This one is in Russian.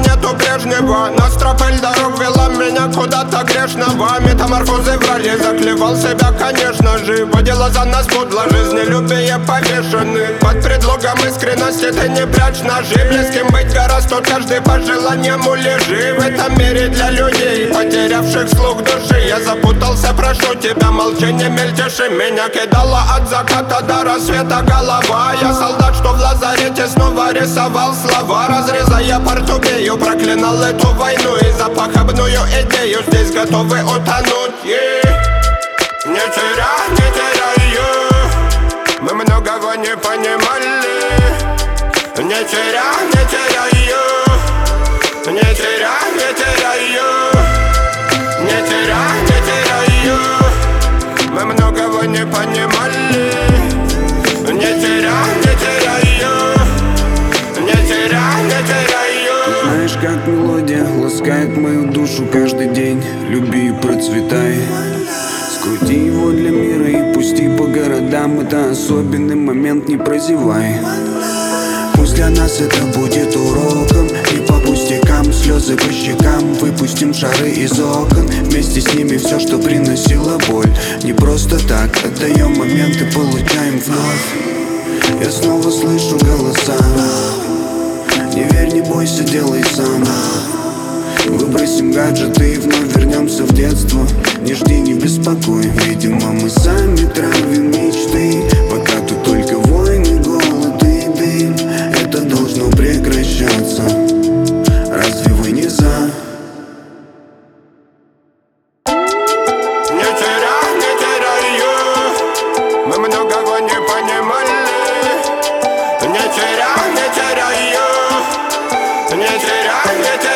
нету прежнего. Но стропель дорог вела меня куда-то грешного Метаморфозы врали, заклевал себя, конечно же. Водила за нас подло жизнелюбие повешены. Под предлогом искренности ты не прячь ножи. Близким быть гораздо каждый по желаниям улежи. В этом мире для людей, потерявших слух души Я запутался, прошу тебя, молчание мельтеши Меня кидала от заката до рассвета голова. Я солдат, что в лазарете снова рисовал слова. Разрезая портубею, проклинал эту войну И за похабную идею. Здесь готовы утонуть. Yeah. Не теряй, не теряй Мы многого не понимали. Не теряй, не теряй ласкает мою душу каждый день. Люби и процветай. Скрути его для мира и пусти по городам. Это особенный момент, не прозевай. Пусть для нас это будет уроком. И по пустякам, слезы по щекам. Выпустим шары из окон. Вместе с ними все, что приносило боль. Не просто так, отдаем момент и получаем вновь. Я снова слышу голоса. Не верь, не бойся, делай сам Бросим гаджеты и вновь вернемся в детство. Не жди, не беспокой Видимо, мы сами травим мечты. Пока тут только войны, голод и дым. Это должно прекращаться. Разве вы не за? Не теряй, не теряй ее Мы многого не понимали. Не теряй, не теряй ее Не теряй, не теряй